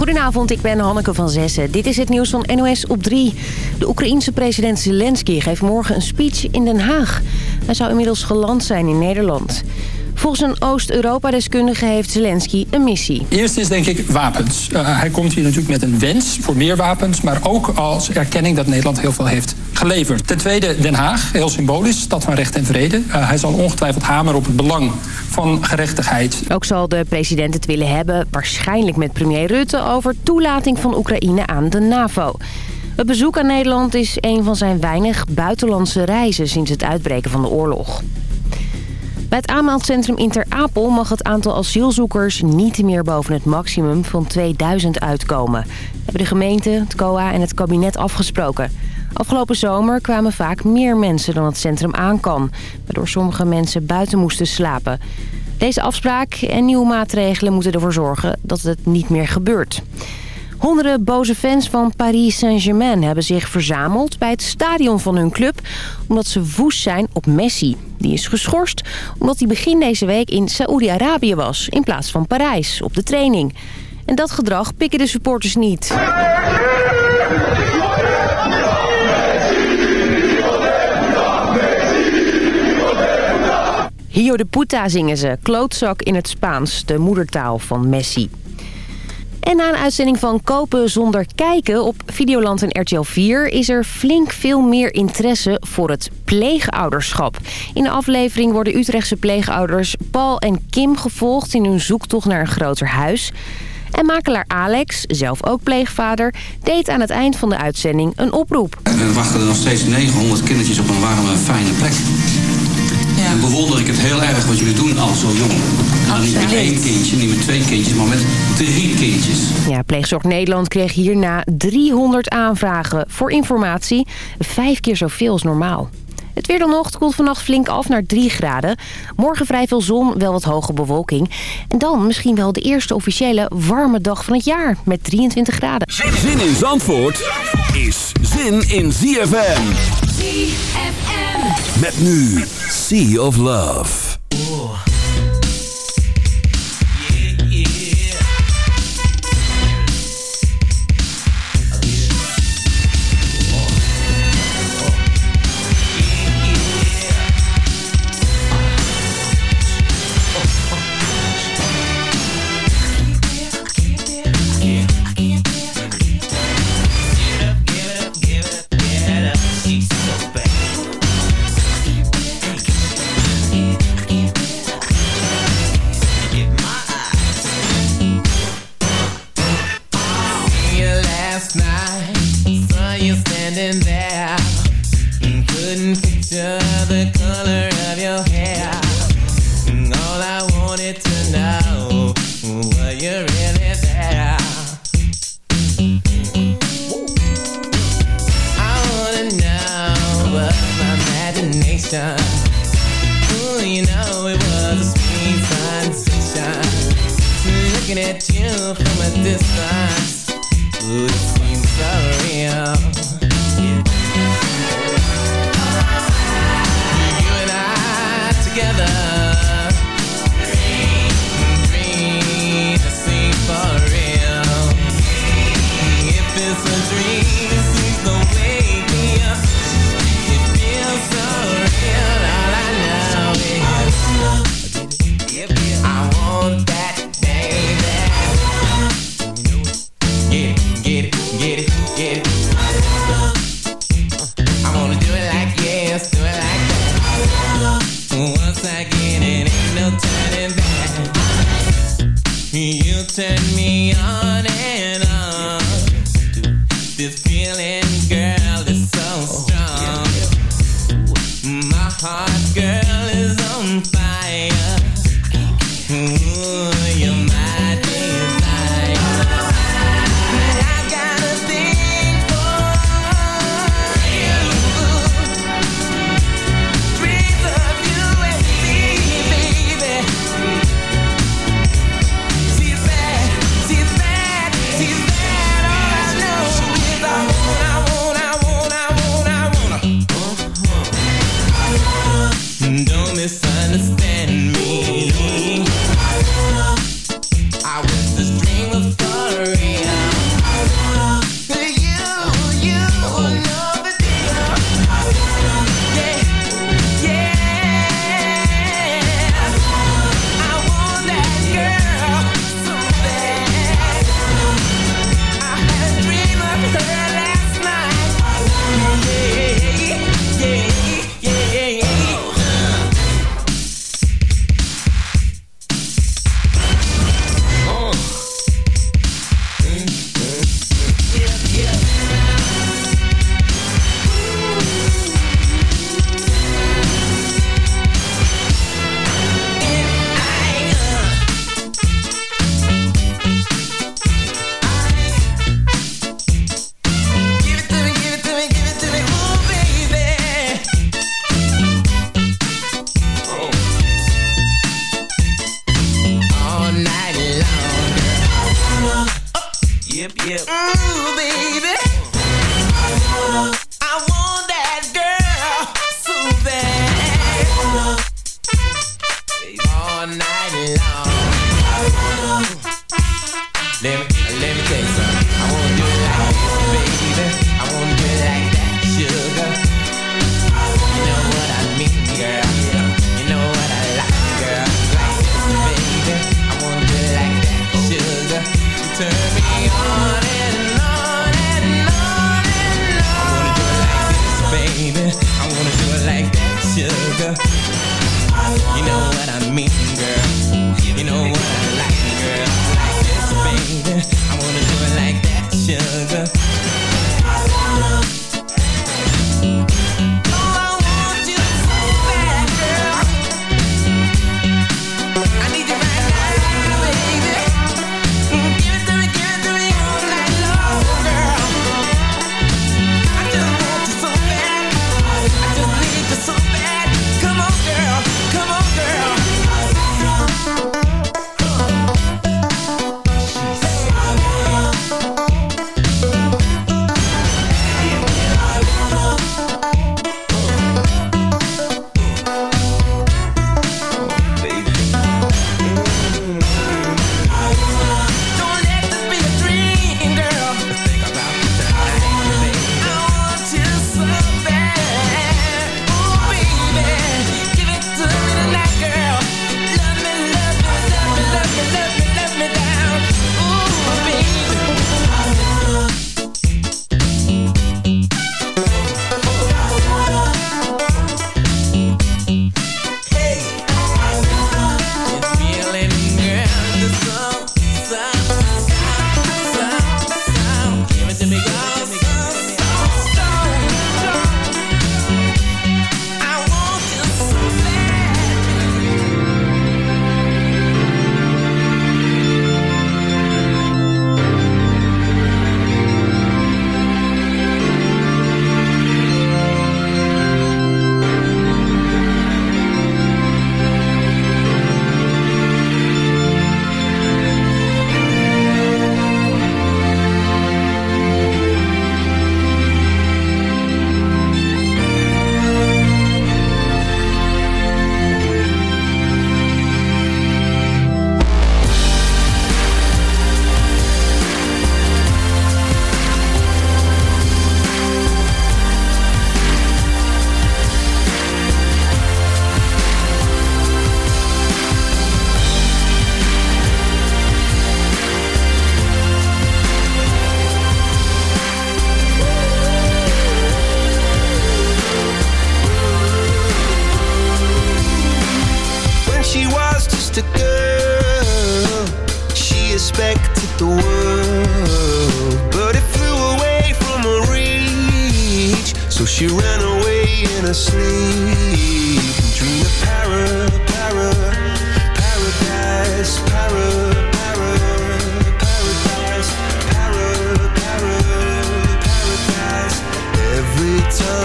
Goedenavond, ik ben Hanneke van Zessen. Dit is het nieuws van NOS op 3. De Oekraïense president Zelensky geeft morgen een speech in Den Haag. Hij zou inmiddels geland zijn in Nederland. Volgens een Oost-Europa-deskundige heeft Zelensky een missie. Eerst is denk ik wapens. Uh, hij komt hier natuurlijk met een wens voor meer wapens... maar ook als erkenning dat Nederland heel veel heeft geleverd. Ten tweede Den Haag, heel symbolisch, stad van recht en vrede. Uh, hij zal ongetwijfeld hameren op het belang van gerechtigheid. Ook zal de president het willen hebben, waarschijnlijk met premier Rutte... over toelating van Oekraïne aan de NAVO. Het bezoek aan Nederland is een van zijn weinig buitenlandse reizen... sinds het uitbreken van de oorlog. Bij het aanmeldcentrum Inter Apel mag het aantal asielzoekers niet meer boven het maximum van 2000 uitkomen. Hebben de gemeente, het COA en het kabinet afgesproken. Afgelopen zomer kwamen vaak meer mensen dan het centrum aan kan, waardoor sommige mensen buiten moesten slapen. Deze afspraak en nieuwe maatregelen moeten ervoor zorgen dat het niet meer gebeurt. Honderden boze fans van Paris Saint-Germain hebben zich verzameld bij het stadion van hun club... omdat ze woest zijn op Messi. Die is geschorst omdat hij begin deze week in Saoedi-Arabië was... in plaats van Parijs, op de training. En dat gedrag pikken de supporters niet. Hio de puta zingen ze, klootzak in het Spaans, de moedertaal van Messi. En na een uitzending van Kopen zonder kijken op Videoland en RTL 4... is er flink veel meer interesse voor het pleegouderschap. In de aflevering worden Utrechtse pleegouders Paul en Kim gevolgd... in hun zoektocht naar een groter huis... En makelaar Alex, zelf ook pleegvader, deed aan het eind van de uitzending een oproep. We wachten er nog steeds 900 kindertjes op een warme, fijne plek. Ja. Bewonder ik het heel erg wat jullie doen al zo jong. En niet met één kindje, niet met twee kindjes, maar met drie kindjes. Ja, Pleegzorg Nederland kreeg hierna 300 aanvragen voor informatie. Vijf keer zoveel als normaal. Het weer dan nog, het koelt vannacht flink af naar 3 graden. Morgen vrij veel zon, wel wat hoge bewolking. En dan misschien wel de eerste officiële warme dag van het jaar met 23 graden. Zin in Zandvoort is zin in ZFM. ZFM. Met nu Sea of Love.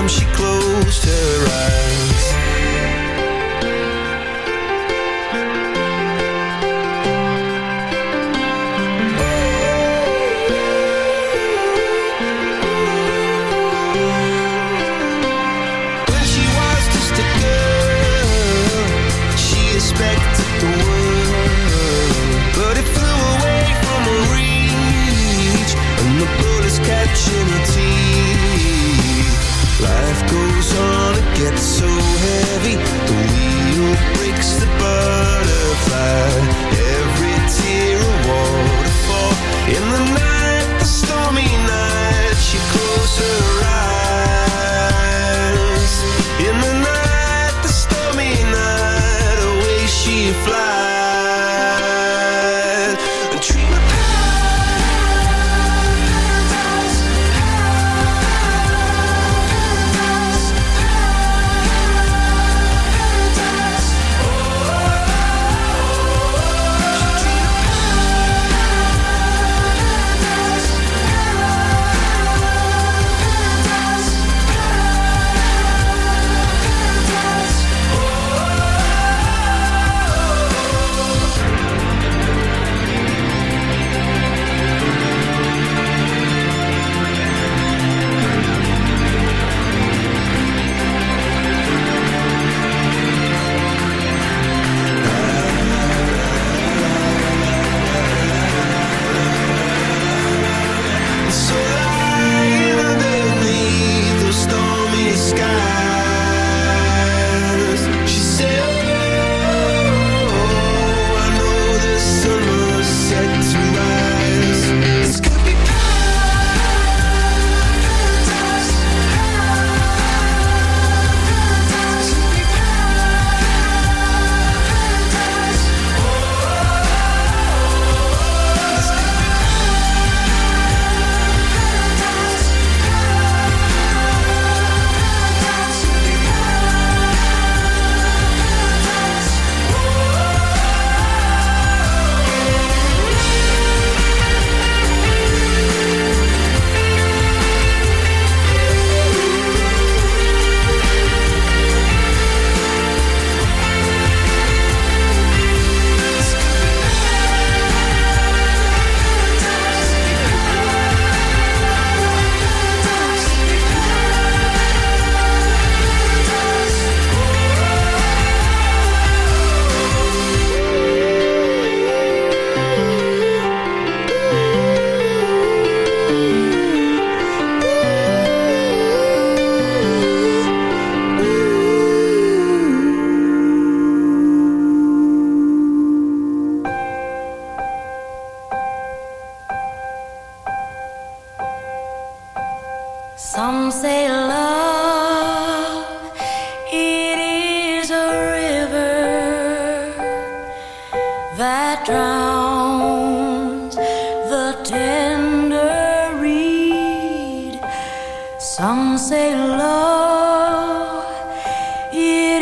She closed her eyes. so Yeah.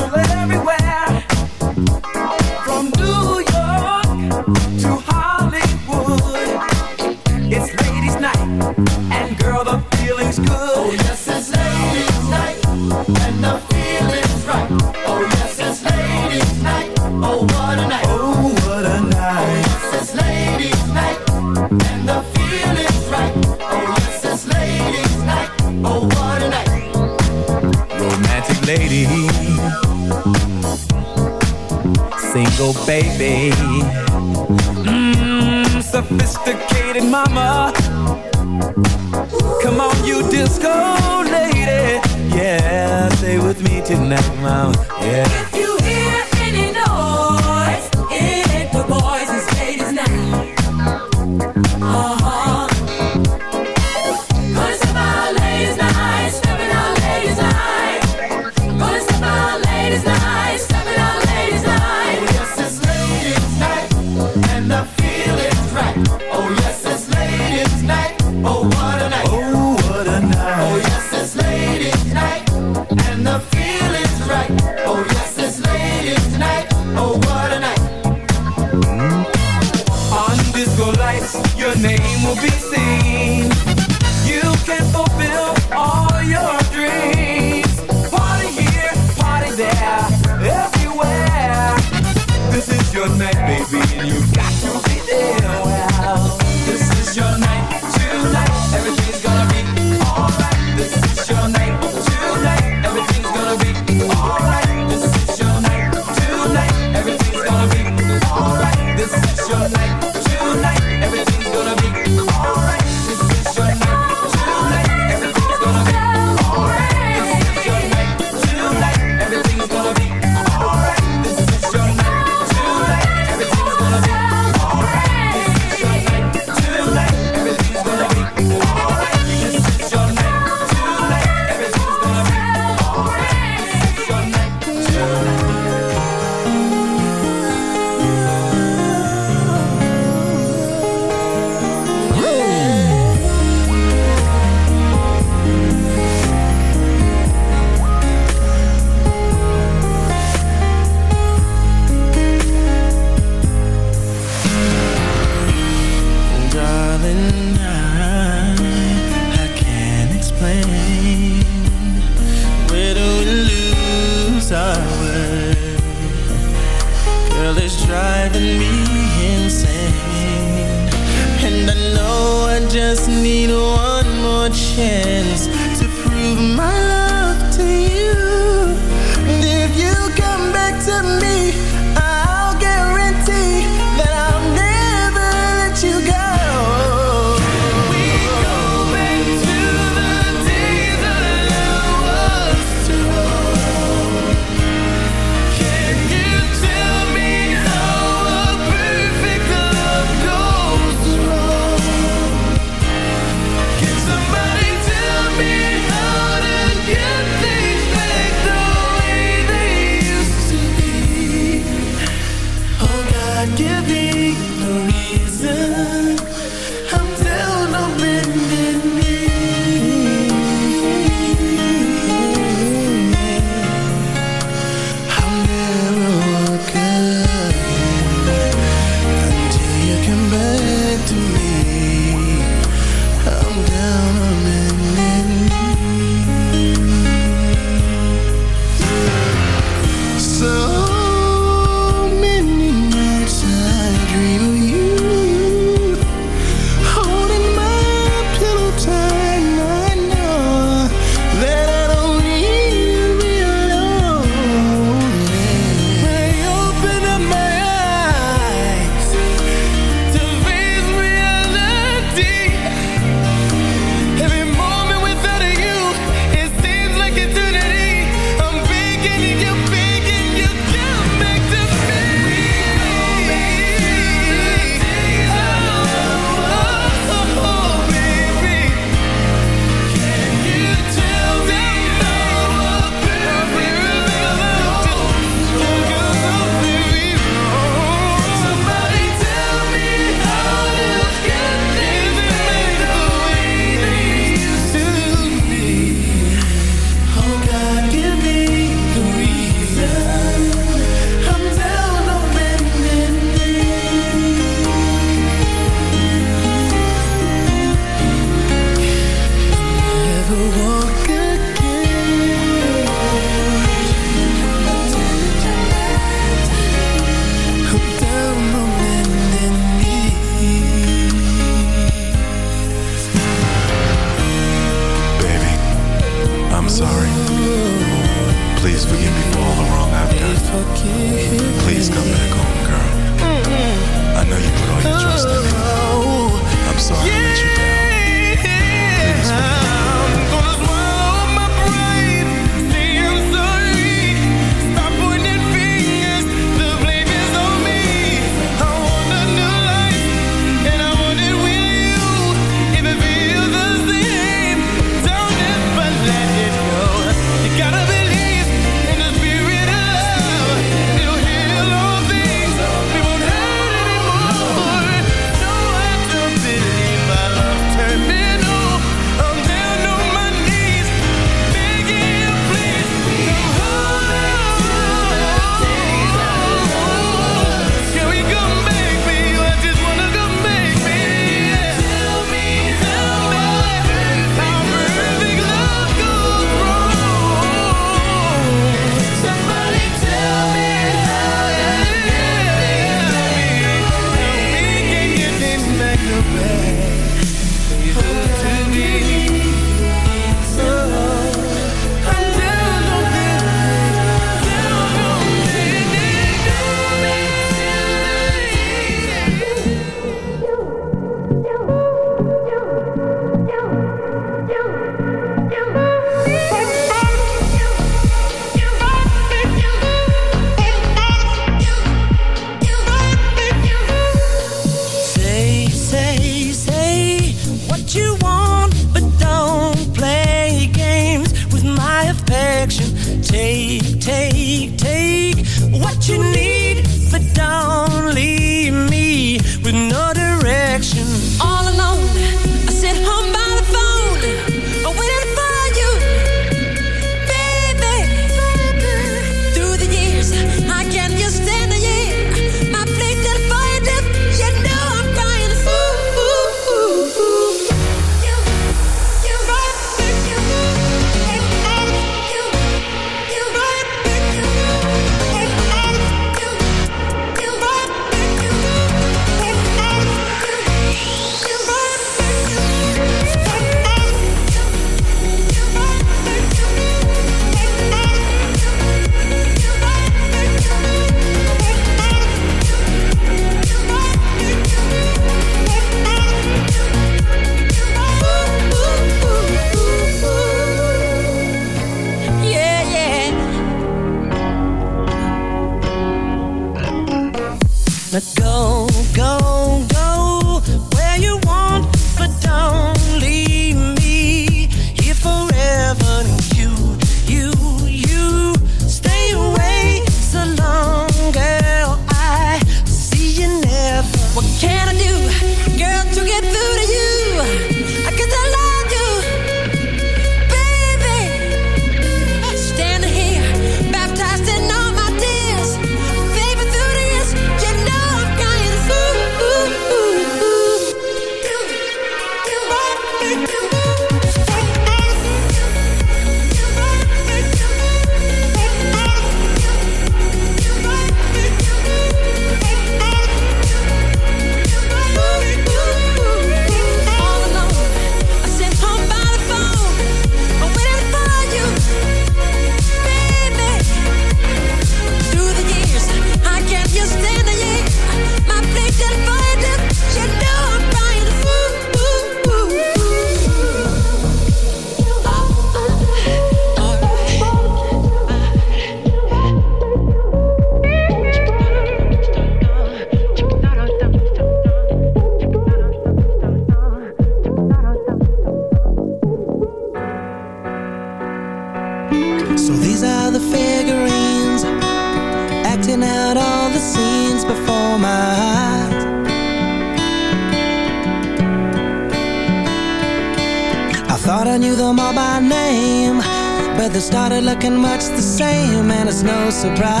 Surprise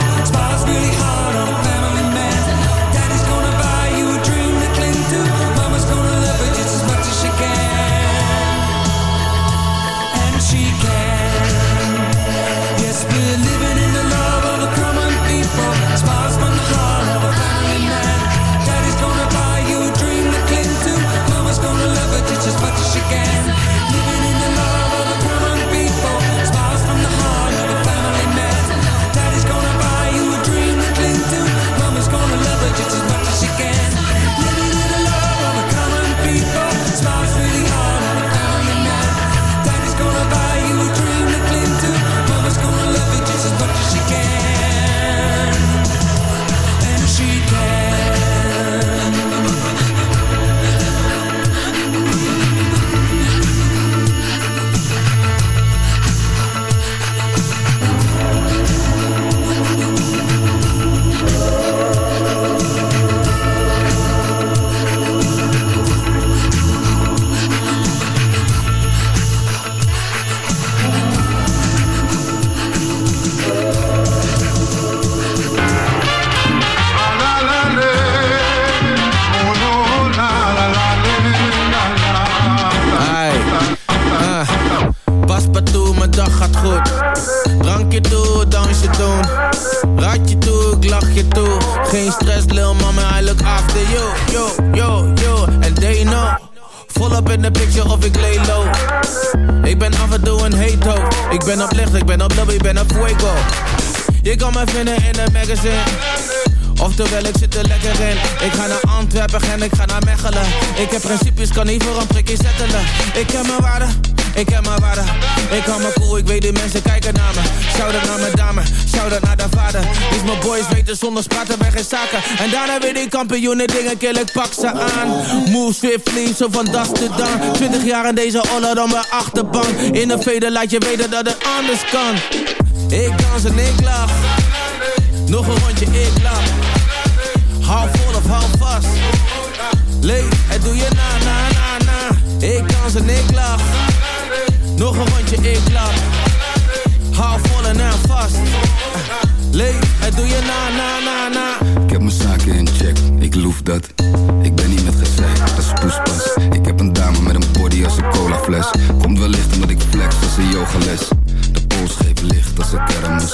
magazine. Oftewel, ik zit er lekker in. Ik ga naar Antwerpen en ik ga naar Mechelen. Ik heb principes, kan niet voor een prikje settelen. Ik heb mijn waarde, ik heb mijn waarde. Ik hou me cool, ik weet die mensen kijken naar me. Shout-out naar mijn dame, shout-out naar de vader. Dus mijn boys weten zonder praten wij geen zaken. En daarna weer die kampioenen dingen kill, ik pak ze aan. Move swiftly, zo van das to dan. 20 jaar in deze oller dan mijn achterbank. In een veder laat je weten dat het anders kan. Ik dans en ik lach. Nog een rondje, ik lach. Hou vol of hou vast. Leef, het doe je na, na, na, na. Ik dans en ik lach. Nog een rondje, ik lach. Hou vol en hou vast. Leef, het doe je na, na, na, na. Ik heb mijn zaken in check, ik loef dat. Ik ben niet met gezeik, dat is poespas. Ik heb een dame met een body als een colafles. Komt wellicht omdat ik flex als een yogales. De pols geeft licht als een kermis.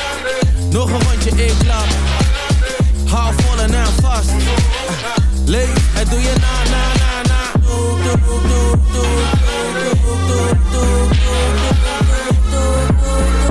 Nog een rondje, ik lach. Hou vol en aan vast. Leef, het doe je na, na, na, na. Doe, doe, doe, doe. Tot